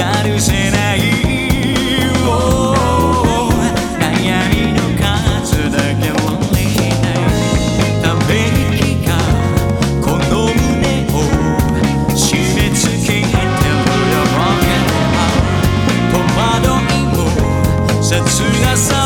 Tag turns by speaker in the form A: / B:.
A: やるせない悩みの数だけを足ない。ため息がこの胸を締め付けさ